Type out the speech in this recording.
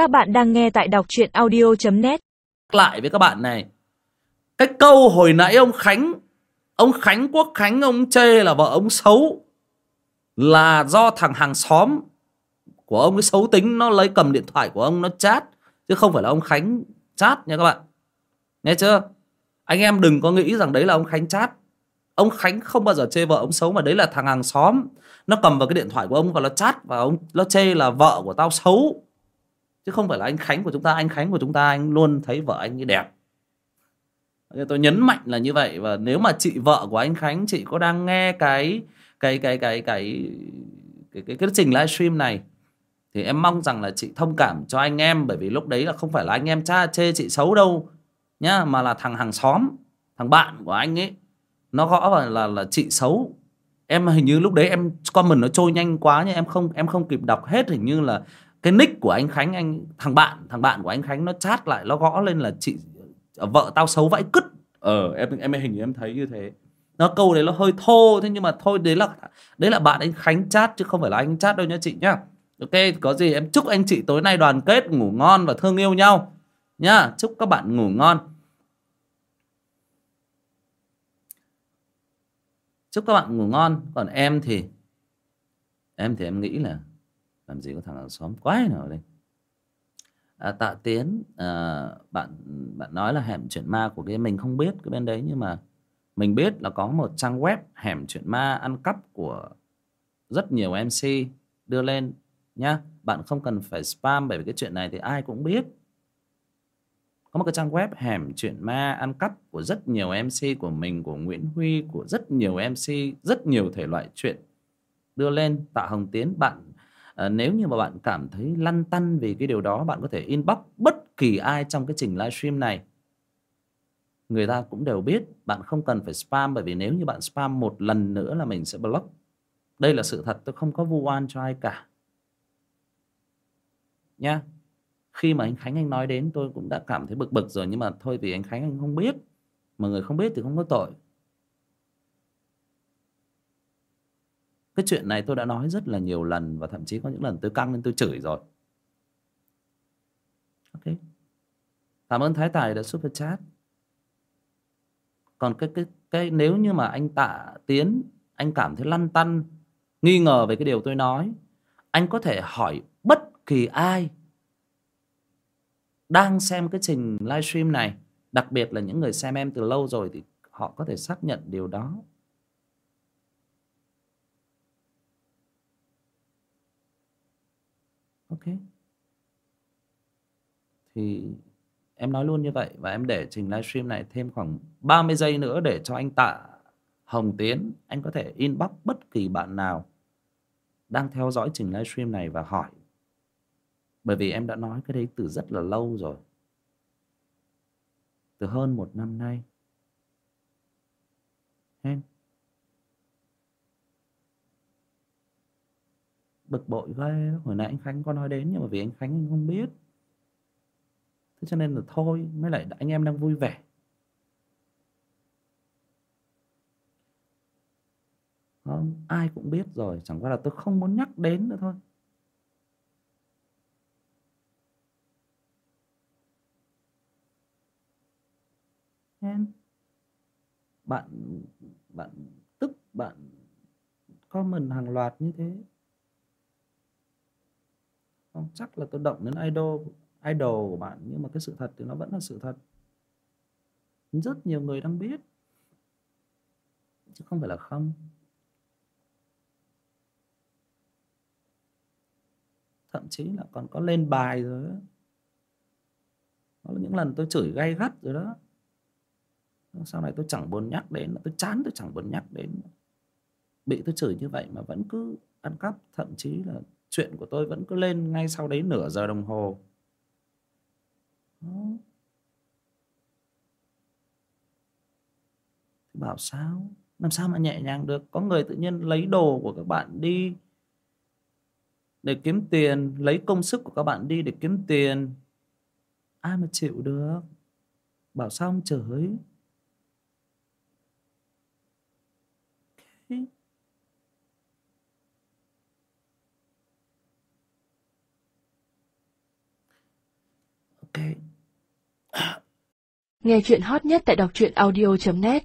Các bạn đang nghe tại đọc truyện audio.net lại với các bạn này, cái câu hồi nãy ông Khánh ông Khánh Quốc Khánh, ông chê là vợ ông xấu, là do thằng hàng xóm của ông cái xấu tính, nó lấy cầm điện thoại của ông, nó chat, chứ không phải là ông Khánh chat nha các bạn. Nghe chưa? Anh em đừng có nghĩ rằng đấy là ông Khánh chat. Ông Khánh không bao giờ chê vợ ông xấu, mà đấy là thằng hàng xóm. Nó cầm vào cái điện thoại của ông và nó chat và ông, nó chê là vợ của tao xấu chứ không phải là anh Khánh của chúng ta anh Khánh của chúng ta anh luôn thấy vợ anh ấy đẹp. Tôi nhấn mạnh là như vậy và nếu mà chị vợ của anh Khánh chị có đang nghe cái cái cái cái cái cái cái, cái trình livestream này thì em mong rằng là chị thông cảm cho anh em bởi vì lúc đấy là không phải là anh em cha chê chị xấu đâu nhá mà là thằng hàng xóm thằng bạn của anh ấy nó gõ vào là là chị xấu. Em hình như lúc đấy em comment nó trôi nhanh quá nhưng em không em không kịp đọc hết hình như là cái nick của anh Khánh anh thằng bạn thằng bạn của anh Khánh nó chat lại nó gõ lên là chị vợ tao xấu vãi cứt. Ờ em em hình như em thấy như thế. Nó câu đấy nó hơi thô thế nhưng mà thôi đấy là đấy là bạn anh Khánh chat chứ không phải là anh chat đâu nha chị nhá. Ok có gì em chúc anh chị tối nay đoàn kết ngủ ngon và thương yêu nhau nhá. Chúc các bạn ngủ ngon. Chúc các bạn ngủ ngon. Còn em thì em thì em nghĩ là làm gì có thằng hàng xóm quái nào ở đây? À, tạ tiến à, bạn bạn nói là hẻm chuyện ma của cái mình không biết cái bên đấy nhưng mà mình biết là có một trang web hẻm chuyện ma ăn cắp của rất nhiều mc đưa lên nhá. Bạn không cần phải spam bởi vì cái chuyện này thì ai cũng biết. Có một cái trang web hẻm chuyện ma ăn cắp của rất nhiều mc của mình của nguyễn huy của rất nhiều mc rất nhiều thể loại chuyện đưa lên. Tạ hồng tiến bạn à, nếu như mà bạn cảm thấy lăn tăn vì cái điều đó bạn có thể inbox bất kỳ ai trong cái trình livestream này. Người ta cũng đều biết bạn không cần phải spam bởi vì nếu như bạn spam một lần nữa là mình sẽ block. Đây là sự thật tôi không có vu oan cho ai cả. Nha. Khi mà anh Khánh anh nói đến tôi cũng đã cảm thấy bực bực rồi nhưng mà thôi vì anh Khánh anh không biết mà người không biết thì không có tội. Cái chuyện này tôi đã nói rất là nhiều lần và thậm chí có những lần tôi căng lên tôi chửi rồi. Ok. Cảm ơn thái tài đã super chat. Còn cái cái cái nếu như mà anh tạ tiến, anh cảm thấy lăn tăn, nghi ngờ về cái điều tôi nói, anh có thể hỏi bất kỳ ai đang xem cái trình livestream này, đặc biệt là những người xem em từ lâu rồi thì họ có thể xác nhận điều đó. Ok. Thì em nói luôn như vậy và em để trình livestream này thêm khoảng 30 giây nữa để cho anh tạ Hồng Tiến, anh có thể inbox bất kỳ bạn nào đang theo dõi trình livestream này và hỏi. Bởi vì em đã nói cái đấy từ rất là lâu rồi. Từ hơn một năm nay. Em bực bội ghê hồi nãy anh Khánh có nói đến, nhưng mà vì anh Khánh anh không biết. Thế cho nên là thôi, mới lại anh em đang vui vẻ. Không, ai cũng biết rồi, chẳng qua là tôi không muốn nhắc đến nữa thôi. Em, bạn bạn tức bạn comment hàng loạt như thế. Ờ, chắc là tôi động đến idol idol của bạn, nhưng mà cái sự thật thì nó vẫn là sự thật. Rất nhiều người đang biết. Chứ không phải là không. Thậm chí là còn có lên bài rồi đó. đó là những lần tôi chửi gay gắt rồi đó. Sau này tôi chẳng buồn nhắc đến, tôi chán tôi chẳng buồn nhắc đến. Bị tôi chửi như vậy mà vẫn cứ ăn cắp, thậm chí là chuyện của tôi vẫn cứ lên ngay sau đấy nửa giờ đồng hồ. Thì bảo sao? Làm sao mà nhẹ nhàng được? Có người tự nhiên lấy đồ của các bạn đi để kiếm tiền, lấy công sức của các bạn đi để kiếm tiền. Ai mà chịu được? Bảo sao không chửi? Okay. Ok Nghe chuyện hot nhất tại đọc truyện audio.net